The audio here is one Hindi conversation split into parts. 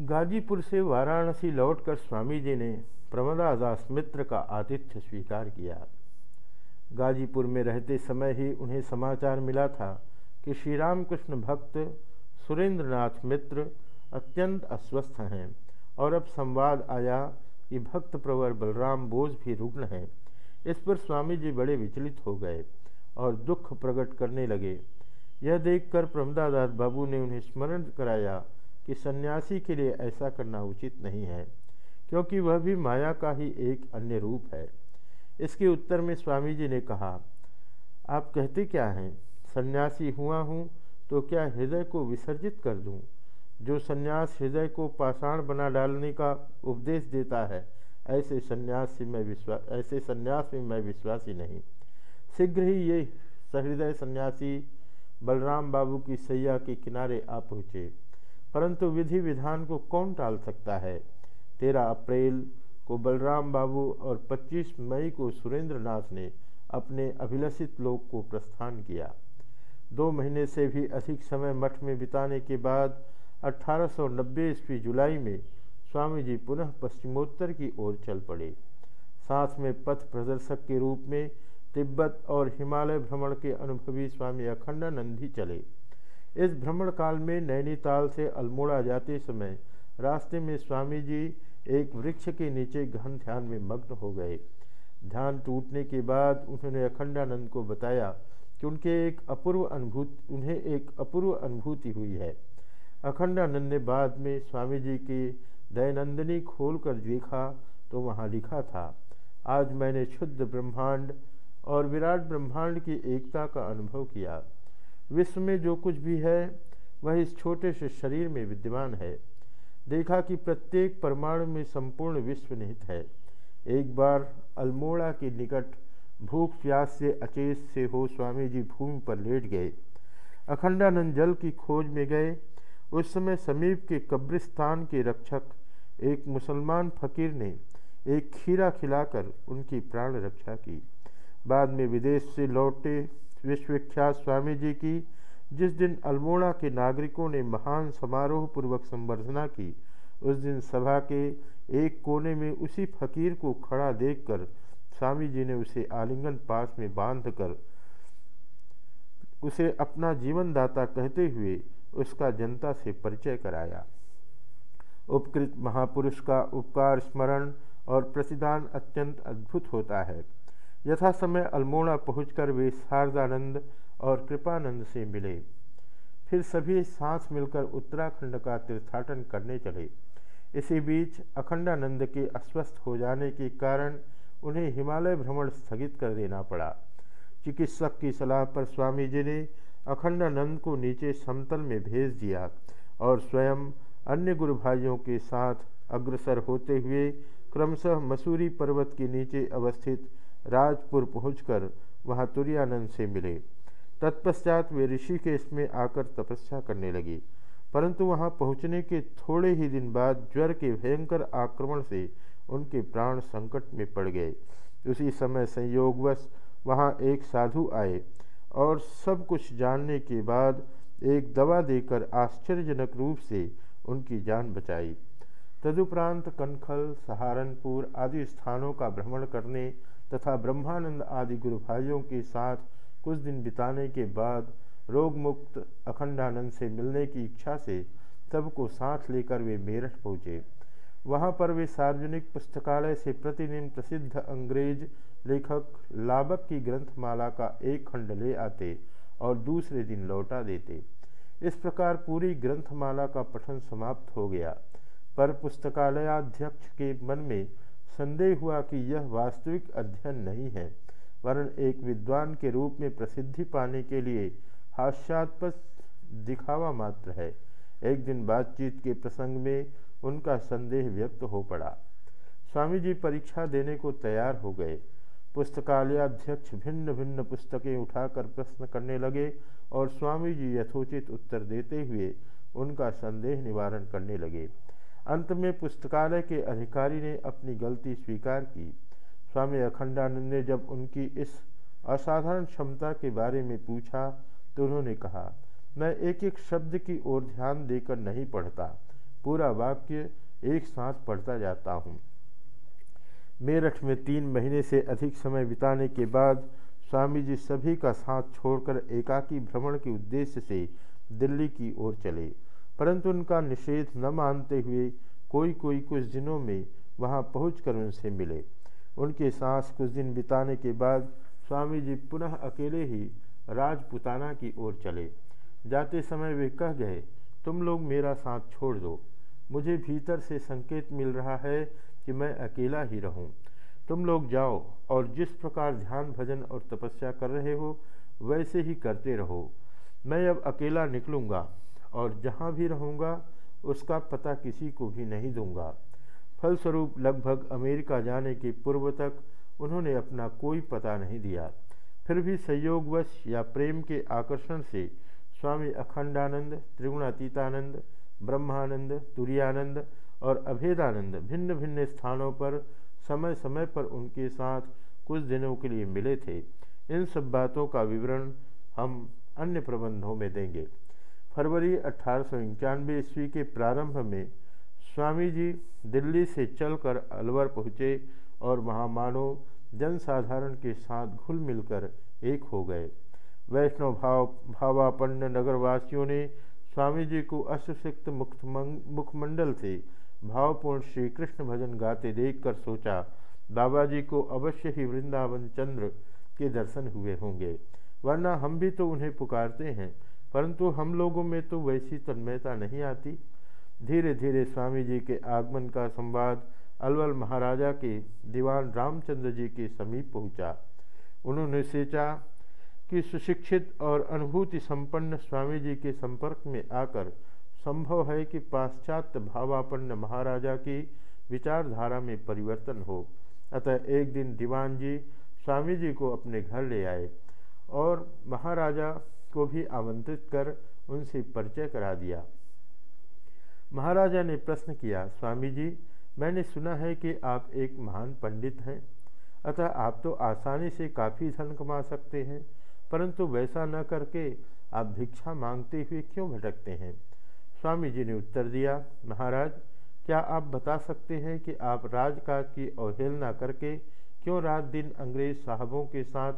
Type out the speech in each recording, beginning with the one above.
गाजीपुर से वाराणसी लौटकर स्वामी जी ने प्रमदादास मित्र का आतिथ्य स्वीकार किया। गाजीपुर में रहते समय ही उन्हें समाचार मिला था कि श्री रामकृष्ण भक्त सुरेंद्रनाथ मित्र अत्यंत अस्वस्थ हैं और अब संवाद आया कि भक्त प्रवर बलराम बोझ भी रुग्ण हैं। इस पर स्वामी जी बड़े विचलित हो गए और दुख प्रकट करने लगे। यह देखकर प्रमदादास बाबू ने उन्हें स्मरण कराया कि सन्यासी के लिए ऐसा करना उचित नहीं है, क्योंकि वह भी माया का ही एक अन्य रूप है। इसके उत्तर में स्वामी जी ने कहा, आप कहते क्या हैं? सन्यासी हुआ हूँ तो क्या हृदय को विसर्जित कर दूँ? जो सन्यास हृदय को पाषाण बना डालने का उपदेश देता है, ऐसे सन्यास में मैं विश्वास ऐसे सन्यास में मैं विश्वासी नहीं। शीघ्र ही ये सहृदय सन्यासी बलराम बाबू की सैया के किनारे आ पहुँचे। परंतु विधि विधान को कौन टाल सकता है? तेरह अप्रैल को बलराम बाबू और 25 मई को सुरेंद्र नाथ ने अपने अभिलषित लोक को प्रस्थान किया। दो महीने से भी अधिक समय मठ में बिताने के बाद 1890 ईस्वी जुलाई में स्वामी जी पुनः पश्चिमोत्तर की ओर चल पड़े। साथ में पथ प्रदर्शक के रूप में तिब्बत और हिमालय भ्रमण के अनुभवी स्वामी अखंडानंद ही चले। इस भ्रमण काल में नैनीताल से अल्मोड़ा जाते समय रास्ते में स्वामी जी एक वृक्ष के नीचे गहन ध्यान में मग्न हो गए। ध्यान टूटने के बाद उन्होंने अखंडानंद को बताया कि उनके एक अपूर्व अनुभूति, उन्हें एक अपूर्व अनुभूति हुई है। अखंडानंद ने बाद में स्वामी जी की दयानंदनी खोल कर देखा तो वहाँ लिखा था, आज मैंने शुद्ध ब्रह्मांड और विराट ब्रह्मांड की एकता का अनुभव किया। विश्व में जो कुछ भी है, वह इस छोटे से शरीर में विद्यमान है। देखा कि प्रत्येक परमाणु में संपूर्ण विश्व निहित है। एक बार अल्मोड़ा के निकट भूख प्यास से अचेत से हो स्वामी जी भूमि पर लेट गए। अखंडानंद जल की खोज में गए। उस समय समीप के कब्रिस्तान के रक्षक, एक मुसलमान फकीर ने एक खीरा खिलाकर उनकी प्राण रक्षा की। बाद में विदेश से लौटे विश्वविख्यात स्वामी जी की, जिस दिन अल्मोड़ा के नागरिकों ने महान समारोह पूर्वक संवर्धना की, उस दिन सभा के एक कोने में उसी फकीर को खड़ा देखकर स्वामी जी ने उसे आलिंगन पास में बांधकर उसे अपना जीवन दाता कहते हुए उसका जनता से परिचय कराया। उपकृत महापुरुष का उपकार, स्मरण और प्रतिदान अत्यंत अद्भुत होता है। यथा समय अल्मोड़ा पहुंचकर वे शारदानंद और कृपानंद से मिले। फिर सभी सांस मिलकर उत्तराखंड का तीर्थाटन करने चले। इसी बीच अखंडानंद के अस्वस्थ हो जाने के कारण उन्हें हिमालय भ्रमण स्थगित कर देना पड़ा। चिकित्सक की सलाह पर स्वामी जी ने अखंडानंद को नीचे समतल में भेज दिया और स्वयं अन्य गुरु भाइयों के साथ अग्रसर होते हुए क्रमशः मसूरी पर्वत के नीचे अवस्थित राजपुर पहुंचकर वहाँ तुरानंद से मिले। तत्पश्चात वे ऋषिकेश में आकर तपस्या करने लगे। परंतु वहाँ पहुँचने के थोड़े ही दिन बाद ज्वर के भयंकर आक्रमण से उनके प्राण संकट में पड़ गए। उसी समय संयोगवश वहाँ एक साधु आए और सब कुछ जानने के बाद एक दवा देकर आश्चर्यजनक रूप से उनकी जान बचाई। तदुपरांत कनखल, सहारनपुर आदि स्थानों का भ्रमण करने तथा ब्रह्मानंद आदि गुरु भाइयों के साथ कुछ दिन बिताने के बाद रोग मुक्त अखंडानंद से मिलने की इच्छा से सबको साथ लेकर वे मेरठ पहुँचे। वहाँ पर वे सार्वजनिक पुस्तकालय से प्रतिदिन प्रसिद्ध अंग्रेज़ लेखक लाबक की ग्रंथमाला का एक खंड ले आते और दूसरे दिन लौटा देते। इस प्रकार पूरी ग्रंथमाला का पठन समाप्त हो गया। पर पुस्तकालयाध्यक्ष के मन में संदेह हुआ कि यह वास्तविक अध्ययन नहीं है, वरन एक विद्वान के रूप में प्रसिद्धि पाने के लिए हास्यास्पद दिखावा मात्र है। एक दिन बातचीत के प्रसंग में उनका संदेह व्यक्त हो पड़ा। स्वामी जी परीक्षा देने को तैयार हो गए। पुस्तकालयाध्यक्ष भिन्न भिन्न पुस्तकें उठाकर प्रश्न करने लगे और स्वामी जी यथोचित उत्तर देते हुए उनका संदेह निवारण करने लगे। अंत में पुस्तकालय के अधिकारी ने अपनी गलती स्वीकार की। स्वामी अखंडानंद ने जब उनकी इस असाधारण क्षमता के बारे में पूछा तो उन्होंने कहा, मैं एक एक शब्द की ओर ध्यान देकर नहीं पढ़ता, पूरा वाक्य एक साथ पढ़ता जाता हूँ। मेरठ में तीन महीने से अधिक समय बिताने के बाद स्वामी जी सभी का साथ छोड़कर एकाकी भ्रमण के उद्देश्य से दिल्ली की ओर चले। परंतु उनका निषेध न मानते हुए कोई कोई कुछ दिनों में वहाँ पहुंचकर उनसे मिले। उनके साथ कुछ दिन बिताने के बाद स्वामी जी पुनः अकेले ही राजपुताना की ओर चले। जाते समय वे कह गए, तुम लोग मेरा साथ छोड़ दो। मुझे भीतर से संकेत मिल रहा है कि मैं अकेला ही रहूँ। तुम लोग जाओ और जिस प्रकार ध्यान, भजन और तपस्या कर रहे हो, वैसे ही करते रहो। मैं अब अकेला निकलूँगा। और जहाँ भी रहूँगा, उसका पता किसी को भी नहीं दूँगा। फलस्वरूप, लगभग अमेरिका जाने के पूर्व तक उन्होंने अपना कोई पता नहीं दिया। फिर भी संयोगवश या प्रेम के आकर्षण से स्वामी अखंडानंद, त्रिगुणातीतानंद, ब्रह्मानंद, तुरियानंद और अभेदानंद भिन्न भिन्न स्थानों पर समय समय पर उनके साथ कुछ दिनों के लिए मिले थे। इन सब बातों का विवरण हम अन्य प्रबंधों में देंगे। फरवरी अठारह सौ इक्यानवे ईस्वी के प्रारंभ में स्वामी जी दिल्ली से चलकर अलवर पहुँचे और वहाँ मानव जनसाधारण के साथ घुल मिलकर एक हो गए। वैष्णव भाव, भावापन्न नगरवासियों ने स्वामी जी को अष्टसिक्त मुखमंडल से भावपूर्ण श्री कृष्ण भजन गाते देखकर सोचा बाबा जी को अवश्य ही वृंदावन चंद्र के दर्शन हुए होंगे, वरना हम भी तो उन्हें पुकारते हैं। परंतु हम लोगों में तो वैसी तन्मयता नहीं आती। धीरे धीरे स्वामी जी के आगमन का संवाद अलवल महाराजा के दीवान रामचंद्र जी के समीप पहुँचा। उन्होंने सोचा कि सुशिक्षित और अनुभूति संपन्न स्वामी जी के संपर्क में आकर संभव है कि पाश्चात्य भावापन्न महाराजा की विचारधारा में परिवर्तन हो। अतः एक दिन दीवान जी स्वामी जी को अपने घर ले आए और महाराजा को भी आमंत्रित कर उनसे परिचय करा दिया। महाराजा ने प्रश्न किया स्वामी जी मैंने सुना है कि आप एक महान पंडित हैं। अतः आप तो आसानी से काफ़ी धन कमा सकते हैं, परंतु वैसा न करके आप भिक्षा मांगते हुए क्यों भटकते हैं? स्वामी जी ने उत्तर दिया, महाराज, क्या आप बता सकते हैं कि आप राजकाज की अवहेलना करके क्यों रात दिन अंग्रेज़ साहबों के साथ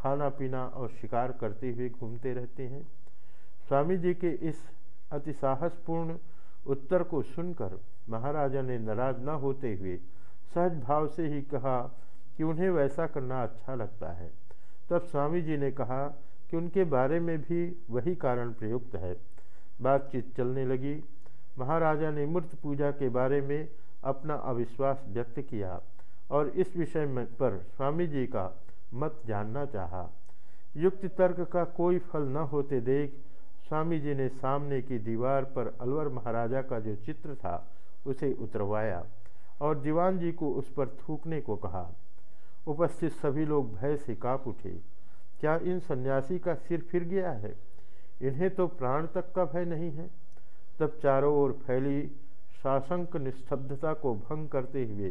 खाना पीना और शिकार करते हुए घूमते रहते हैं। स्वामी जी के इस अति साहसपूर्ण उत्तर को सुनकर महाराजा ने नाराज़ न होते हुए सहज भाव से ही कहा कि उन्हें वैसा करना अच्छा लगता है। तब स्वामी जी ने कहा कि उनके बारे में भी वही कारण प्रयुक्त है। बातचीत चलने लगी। महाराजा ने मूर्त पूजा के बारे में अपना अविश्वास व्यक्त किया और इस विषय पर स्वामी जी का मत जानना चाहा। युक्ति तर्क का कोई फल न होते देख स्वामी जी ने सामने की दीवार पर अलवर महाराजा का जो चित्र था, उसे उतरवाया और दीवान जी को उस पर थूकने को कहा। उपस्थित सभी लोग भय से काप उठे। क्या इन सन्यासी का सिर फिर गया है? इन्हें तो प्राण तक का भय नहीं है। तब चारों ओर फैली शासंक निस्तब्धता को भंग करते हुए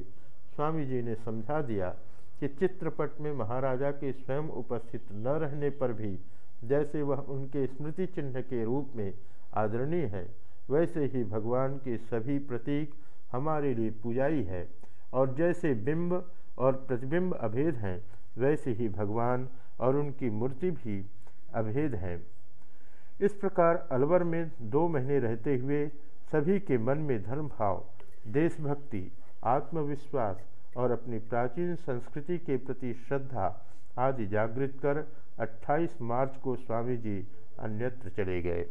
स्वामी जी ने समझा दिया कि चित्रपट में महाराजा के स्वयं उपस्थित न रहने पर भी जैसे वह उनके स्मृति चिन्ह के रूप में आदरणीय है, वैसे ही भगवान के सभी प्रतीक हमारे लिए पूजाई है। और जैसे बिंब और प्रतिबिंब अभेद हैं, वैसे ही भगवान और उनकी मूर्ति भी अभेद हैं। इस प्रकार अलवर में दो महीने रहते हुए सभी के मन में धर्म भाव देशभक्ति, आत्मविश्वास और अपनी प्राचीन संस्कृति के प्रति श्रद्धा आदि जागृत कर 28 मार्च को स्वामी जी अन्यत्र चले गए।